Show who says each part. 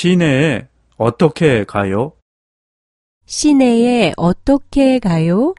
Speaker 1: 시내에 어떻게 가요?
Speaker 2: 시내에 어떻게 가요?